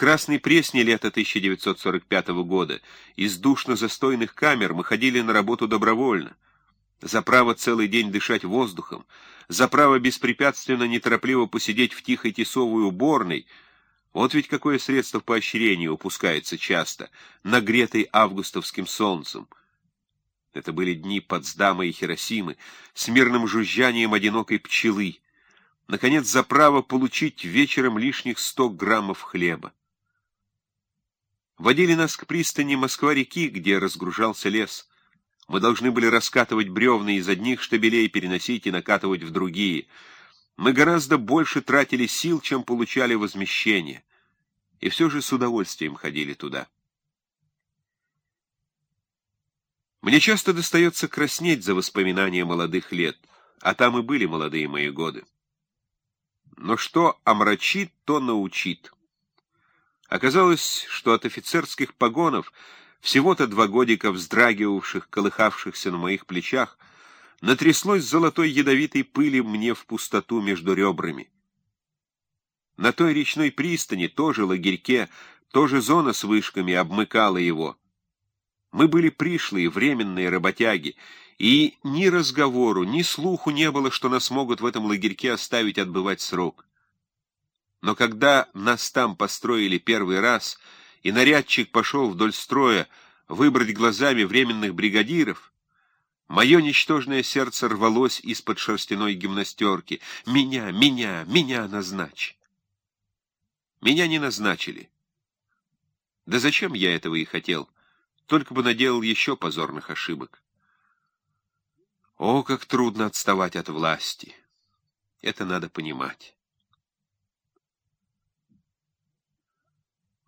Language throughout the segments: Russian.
Красной Пресни лета 1945 года из душно-застойных камер мы ходили на работу добровольно. За право целый день дышать воздухом, за право беспрепятственно неторопливо посидеть в тихой тесовой уборной — вот ведь какое средство поощрения упускается часто, нагретый августовским солнцем. Это были дни Потсдама и Хиросимы с мирным жужжанием одинокой пчелы. Наконец, за право получить вечером лишних сто граммов хлеба. Водили нас к пристани Москва-реки, где разгружался лес. Мы должны были раскатывать бревна из одних штабелей, переносить и накатывать в другие — мы гораздо больше тратили сил, чем получали возмещение, и все же с удовольствием ходили туда. Мне часто достается краснеть за воспоминания молодых лет, а там и были молодые мои годы. Но что омрачит, то научит. Оказалось, что от офицерских погонов, всего-то два годика вздрагивавших, колыхавшихся на моих плечах, натряслось золотой ядовитой пыли мне в пустоту между ребрами. На той речной пристани, тоже лагерьке, тоже зона с вышками обмыкала его. Мы были пришлые, временные работяги, и ни разговору, ни слуху не было, что нас могут в этом лагерьке оставить отбывать срок. Но когда нас там построили первый раз, и нарядчик пошел вдоль строя выбрать глазами временных бригадиров, Мое ничтожное сердце рвалось из-под шерстяной гимнастерки. Меня, меня, меня назначь. Меня не назначили. Да зачем я этого и хотел? Только бы наделал еще позорных ошибок. О, как трудно отставать от власти! Это надо понимать.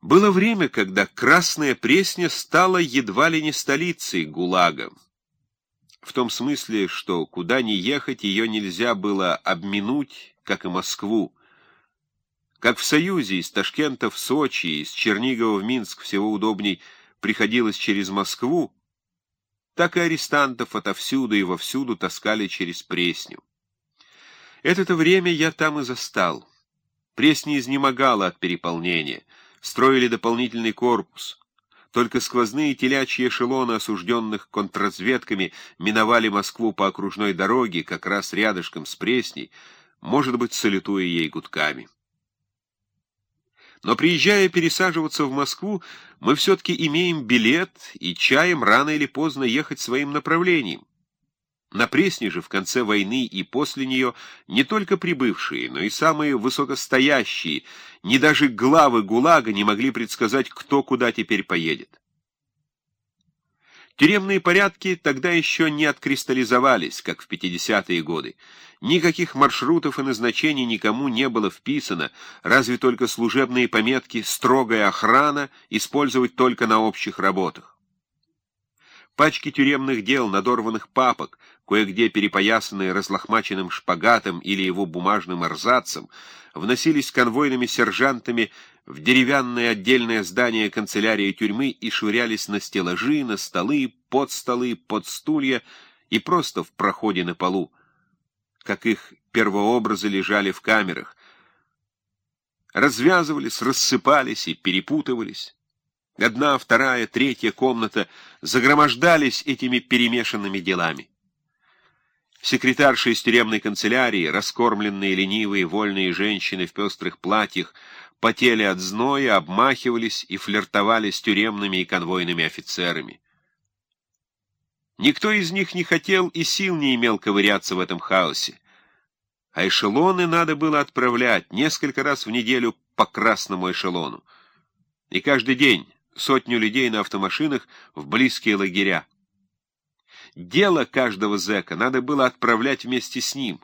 Было время, когда Красная Пресня стала едва ли не столицей ГУЛАГа в том смысле, что куда ни ехать, ее нельзя было обминуть, как и Москву. Как в Союзе из Ташкента в Сочи, из Чернигова в Минск всего удобней приходилось через Москву, так и арестантов отовсюду и вовсюду таскали через Пресню. Это-то время я там и застал. Пресня изнемогала от переполнения, строили дополнительный корпус — только сквозные телячьи эшелоны, осужденных контрразведками, миновали Москву по окружной дороге, как раз рядышком с Пресней, может быть, салютуя ей гудками. Но приезжая пересаживаться в Москву, мы все-таки имеем билет и чаем рано или поздно ехать своим направлением. На Пресне же в конце войны и после нее не только прибывшие, но и самые высокостоящие, ни даже главы ГУЛАГа не могли предсказать, кто куда теперь поедет. Тюремные порядки тогда еще не откристаллизовались, как в 50-е годы. Никаких маршрутов и назначений никому не было вписано, разве только служебные пометки «строгая охрана» использовать только на общих работах. Пачки тюремных дел, надорванных папок, кое-где перепоясанные разлохмаченным шпагатом или его бумажным арзацем, вносились конвойными сержантами в деревянное отдельное здание канцелярии тюрьмы и швырялись на стеллажи, на столы, под столы, под стулья и просто в проходе на полу, как их первообразы лежали в камерах, развязывались, рассыпались и перепутывались. Одна, вторая, третья комната загромождались этими перемешанными делами. Секретарши из тюремной канцелярии, раскормленные ленивые вольные женщины в пестрых платьях, потели от зноя, обмахивались и флиртовали с тюремными и конвойными офицерами. Никто из них не хотел и сил не имел ковыряться в этом хаосе. А эшелоны надо было отправлять несколько раз в неделю по красному эшелону. И каждый день сотню людей на автомашинах в близкие лагеря. Дело каждого зэка надо было отправлять вместе с ним.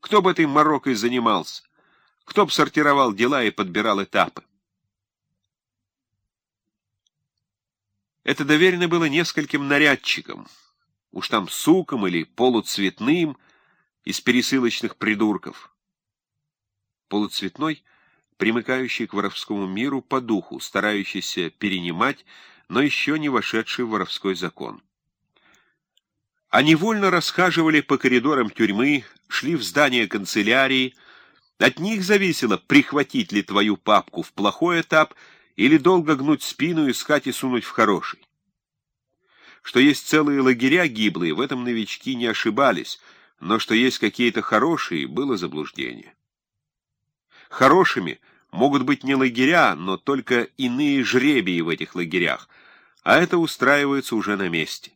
Кто бы этой морокой занимался? Кто бы сортировал дела и подбирал этапы? Это доверено было нескольким нарядчикам, уж там сукам или полуцветным из пересылочных придурков. Полуцветной — примыкающий к воровскому миру по духу, старающийся перенимать, но еще не вошедший в воровской закон. Они вольно расхаживали по коридорам тюрьмы, шли в здание канцелярии, От них зависело, прихватить ли твою папку в плохой этап или долго гнуть спину, искать и сунуть в хороший. Что есть целые лагеря гиблые, в этом новички не ошибались, но что есть какие-то хорошие, было заблуждение. Хорошими могут быть не лагеря, но только иные жребии в этих лагерях, а это устраивается уже на месте.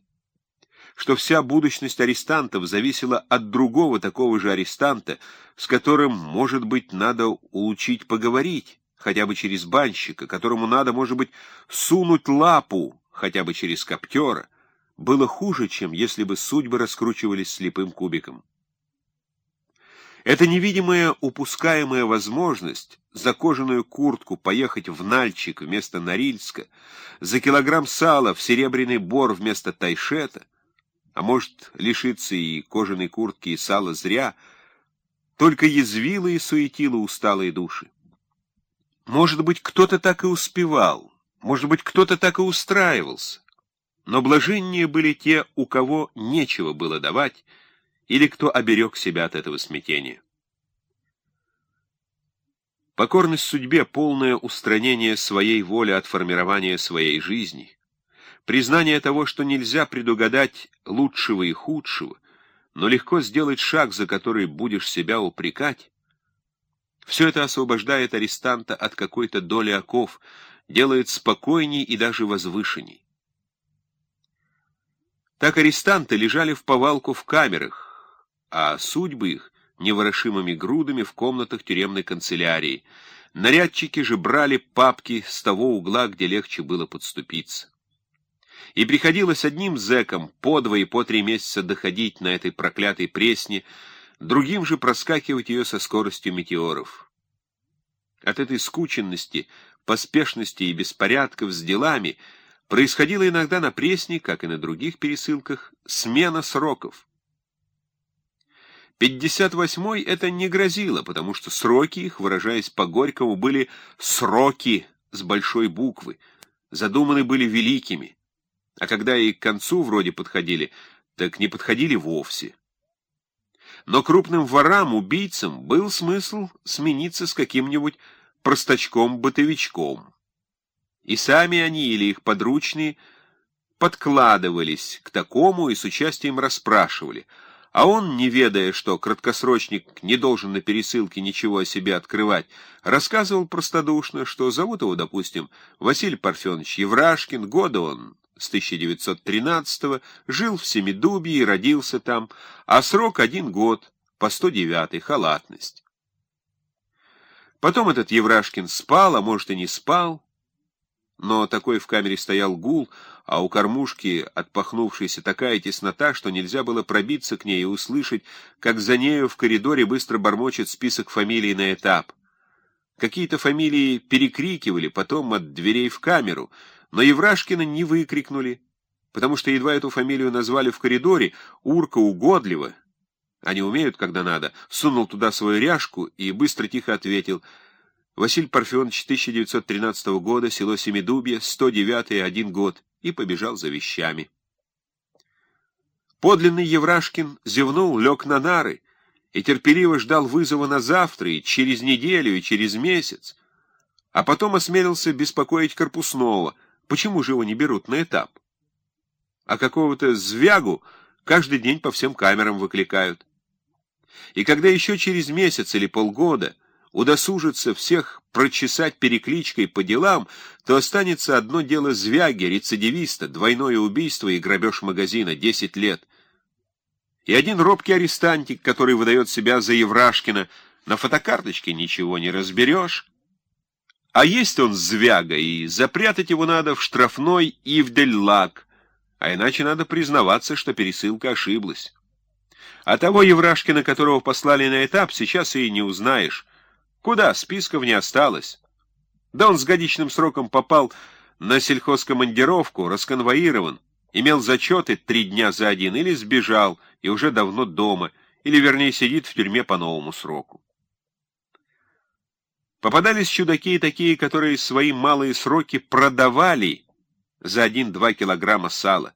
Что вся будущность арестантов зависела от другого такого же арестанта, с которым, может быть, надо улучить поговорить, хотя бы через банщика, которому надо, может быть, сунуть лапу, хотя бы через коптера, было хуже, чем если бы судьбы раскручивались слепым кубиком. Эта невидимая упускаемая возможность за кожаную куртку поехать в Нальчик вместо Норильска, за килограмм сала в Серебряный Бор вместо Тайшета, а может, лишиться и кожаной куртки, и сала зря, только язвила и суетила усталые души. Может быть, кто-то так и успевал, может быть, кто-то так и устраивался. Но блаженнее были те, у кого нечего было давать, или кто оберег себя от этого смятения. Покорность судьбе, полное устранение своей воли от формирования своей жизни, признание того, что нельзя предугадать лучшего и худшего, но легко сделать шаг, за который будешь себя упрекать, все это освобождает арестанта от какой-то доли оков, делает спокойней и даже возвышенней. Так арестанты лежали в повалку в камерах, а судьбы их неворошимыми грудами в комнатах тюремной канцелярии. Нарядчики же брали папки с того угла, где легче было подступиться. И приходилось одним зэкам по два и по три месяца доходить на этой проклятой пресне, другим же проскакивать ее со скоростью метеоров. От этой скученности, поспешности и беспорядков с делами — Происходило иногда на Пресне, как и на других пересылках, смена сроков. 58-й это не грозило, потому что сроки их, выражаясь по-горькому, были «сроки» с большой буквы, задуманы были великими, а когда и к концу вроде подходили, так не подходили вовсе. Но крупным ворам, убийцам был смысл смениться с каким-нибудь простачком-бытовичком и сами они или их подручные подкладывались к такому и с участием расспрашивали, а он, не ведая, что краткосрочник не должен на пересылке ничего о себе открывать, рассказывал простодушно, что зовут его, допустим, Василий Парфенович Еврашкин, года он с 1913 жил в Семидубье и родился там, а срок один год, по 109 халатность. Потом этот Еврашкин спал, а может и не спал, но такой в камере стоял гул, а у кормушки отпахнувшаяся такая теснота, что нельзя было пробиться к ней и услышать, как за нею в коридоре быстро бормочет список фамилий на этап. Какие-то фамилии перекрикивали потом от дверей в камеру, но Еврашкина не выкрикнули, потому что едва эту фамилию назвали в коридоре, Урка угодливо, они умеют, когда надо, сунул туда свою ряжку и быстро тихо ответил — Василий Парфенович 1913 года, село Семидубье, 109 один год, и побежал за вещами. Подлинный Еврашкин зевнул, лег на нары и терпеливо ждал вызова на завтра, и через неделю, и через месяц, а потом осмелился беспокоить Корпусного, почему же его не берут на этап. А какого-то звягу каждый день по всем камерам выкликают. И когда еще через месяц или полгода удосужится всех прочесать перекличкой по делам, то останется одно дело звяги, рецидивиста, двойное убийство и грабеж магазина, 10 лет. И один робкий арестантик, который выдает себя за Еврашкина, на фотокарточке ничего не разберешь. А есть он звяга, и запрятать его надо в штрафной Ивдель-Лак, а иначе надо признаваться, что пересылка ошиблась. А того Еврашкина, которого послали на этап, сейчас и не узнаешь. Куда? Списков не осталось. Да он с годичным сроком попал на сельхозкомандировку, расконвоирован, имел зачеты три дня за один, или сбежал, и уже давно дома, или, вернее, сидит в тюрьме по новому сроку. Попадались чудаки и такие, которые свои малые сроки продавали за один-два килограмма сала.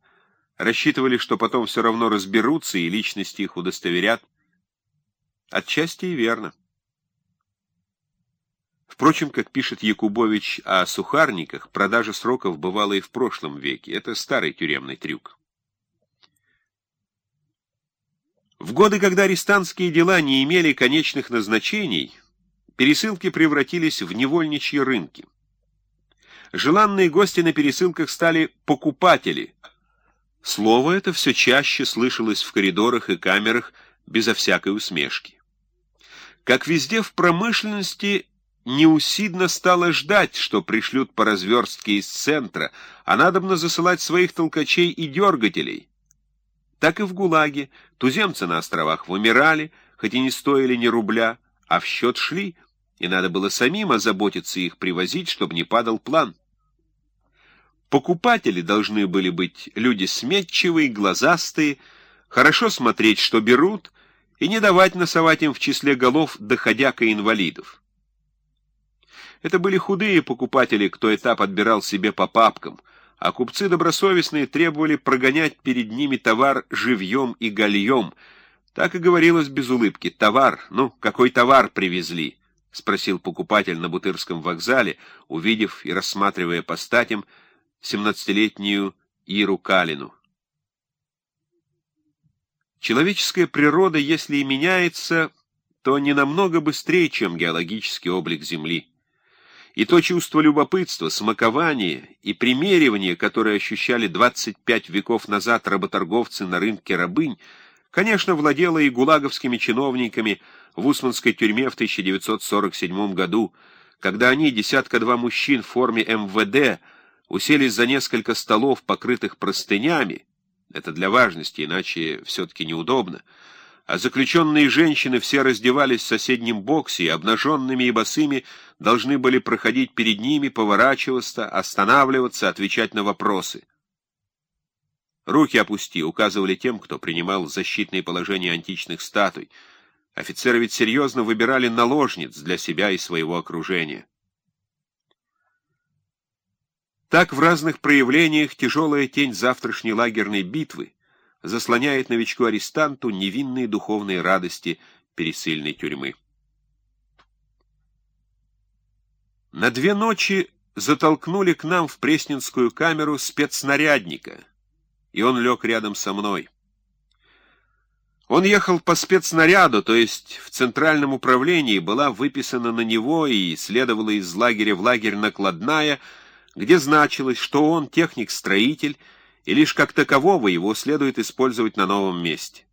Рассчитывали, что потом все равно разберутся и личности их удостоверят. Отчасти и верно. Впрочем, как пишет Якубович о сухарниках, продажа сроков бывала и в прошлом веке. Это старый тюремный трюк. В годы, когда арестантские дела не имели конечных назначений, пересылки превратились в невольничьи рынки. Желанные гости на пересылках стали покупатели. Слово это все чаще слышалось в коридорах и камерах безо всякой усмешки. Как везде в промышленности неусидно стало ждать, что пришлют по разверстке из центра, а надобно засылать своих толкачей и дергателей. Так и в ГУЛАГе туземцы на островах вымирали, хоть и не стоили ни рубля, а в счет шли, и надо было самим озаботиться их привозить, чтобы не падал план. Покупатели должны были быть люди сметчивые, глазастые, хорошо смотреть, что берут, и не давать носовать им в числе голов доходяка инвалидов. Это были худые покупатели, кто этап отбирал себе по папкам, а купцы добросовестные требовали прогонять перед ними товар живьем и гальем. Так и говорилось без улыбки. «Товар? Ну, какой товар привезли?» — спросил покупатель на Бутырском вокзале, увидев и рассматривая по статям семнадцатилетнюю Иру Калину. Человеческая природа, если и меняется, то не намного быстрее, чем геологический облик Земли и то чувство любопытства, смакования и примеривания, которое ощущали 25 веков назад работорговцы на рынке рабынь, конечно, владело и гулаговскими чиновниками в Усманской тюрьме в 1947 году, когда они, десятка-два мужчин в форме МВД, уселись за несколько столов, покрытых простынями, это для важности, иначе все-таки неудобно, а заключенные женщины все раздевались в соседнем боксе и обнаженными и босыми должны были проходить перед ними, поворачиваться, останавливаться, отвечать на вопросы. «Руки опусти», — указывали тем, кто принимал защитные положения античных статуй. Офицеры ведь серьезно выбирали наложниц для себя и своего окружения. Так в разных проявлениях тяжелая тень завтрашней лагерной битвы заслоняет новичку-арестанту невинные духовные радости пересыльной тюрьмы. На две ночи затолкнули к нам в Пресненскую камеру спецснарядника, и он лег рядом со мной. Он ехал по спецснаряду, то есть в центральном управлении была выписана на него и следовала из лагеря в лагерь накладная, где значилось, что он техник-строитель, и лишь как такового его следует использовать на новом месте.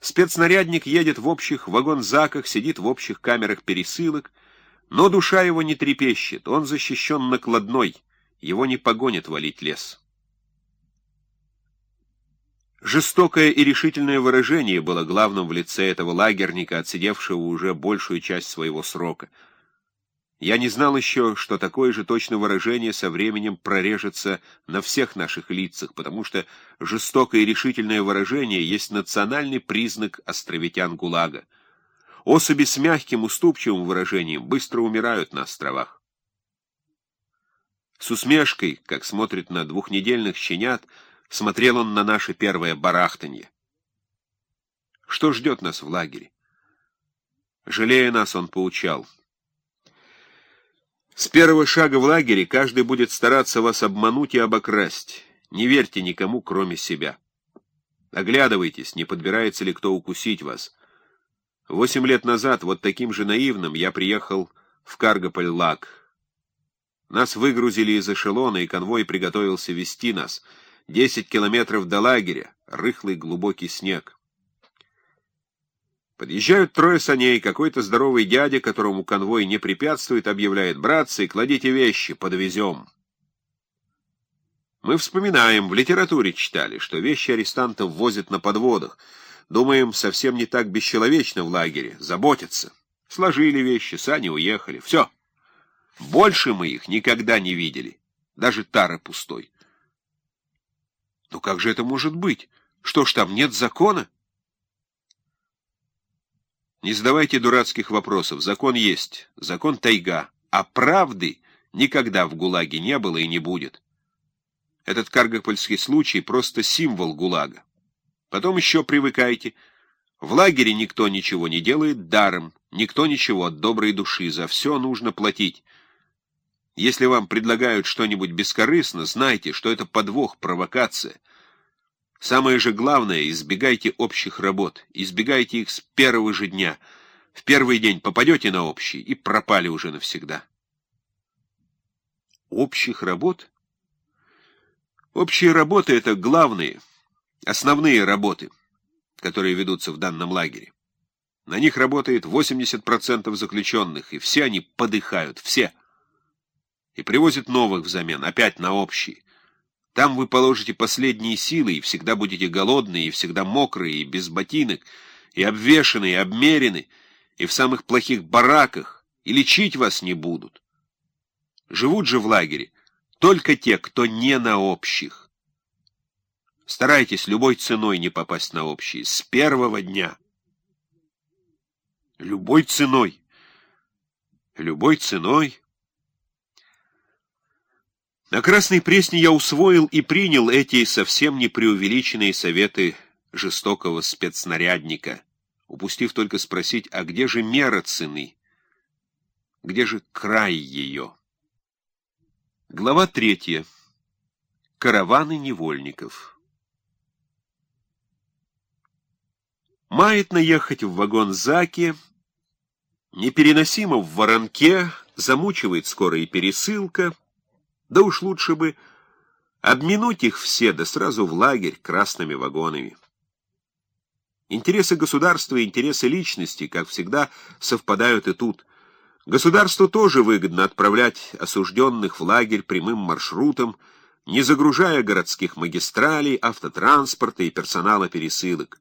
Спецнарядник едет в общих вагонзаках, сидит в общих камерах пересылок, но душа его не трепещет, он защищен накладной, его не погонит валить лес. Жестокое и решительное выражение было главным в лице этого лагерника, отсидевшего уже большую часть своего срока — я не знал еще, что такое же точное выражение со временем прорежется на всех наших лицах, потому что жестокое и решительное выражение есть национальный признак островитян ГУЛАГа. Особи с мягким, уступчивым выражением быстро умирают на островах. С усмешкой, как смотрит на двухнедельных щенят, смотрел он на наше первое барахтанье. Что ждет нас в лагере? Жалея нас, он поучал — с первого шага в лагере каждый будет стараться вас обмануть и обокрасть. Не верьте никому, кроме себя. Оглядывайтесь, не подбирается ли кто укусить вас. Восемь лет назад, вот таким же наивным, я приехал в Каргополь-Лаг. Нас выгрузили из эшелона, и конвой приготовился вести нас. Десять километров до лагеря, рыхлый глубокий снег. Подъезжают трое саней, какой-то здоровый дядя, которому конвой не препятствует, объявляет, «Братцы, кладите вещи, подвезем». Мы вспоминаем, в литературе читали, что вещи арестантов возят на подводах. Думаем, совсем не так бесчеловечно в лагере, заботятся. Сложили вещи, сани уехали, все. Больше мы их никогда не видели, даже тара пустой. Ну как же это может быть? Что ж там, нет закона? Не задавайте дурацких вопросов. Закон есть. Закон тайга. А правды никогда в ГУЛАГе не было и не будет. Этот каргопольский случай — просто символ ГУЛАГа. Потом еще привыкайте. В лагере никто ничего не делает даром, никто ничего от доброй души, за все нужно платить. Если вам предлагают что-нибудь бескорыстно, знайте, что это подвох, провокация. Самое же главное, избегайте общих работ, избегайте их с первого же дня. В первый день попадете на общий и пропали уже навсегда. Общих работ? Общие работы — это главные, основные работы, которые ведутся в данном лагере. На них работает 80% заключенных, и все они подыхают, все. И привозят новых взамен, опять на общие. Там вы положите последние силы, и всегда будете голодные, и всегда мокрые, и без ботинок, и обвешанные, и обмерены, и в самых плохих бараках, и лечить вас не будут. Живут же в лагере только те, кто не на общих. Старайтесь любой ценой не попасть на общие, с первого дня. Любой ценой. Любой ценой. На Красной Пресне я усвоил и принял эти совсем не преувеличенные советы жестокого спецнарядника, упустив только спросить, а где же мера цены? Где же край ее? Глава третья. Караваны невольников. Мает наехать в вагон Заки, непереносимо в воронке, замучивает скоро и пересылка, да уж лучше бы обминуть их все, да сразу в лагерь красными вагонами. Интересы государства и интересы личности, как всегда, совпадают и тут. Государству тоже выгодно отправлять осужденных в лагерь прямым маршрутом, не загружая городских магистралей, автотранспорта и персонала пересылок.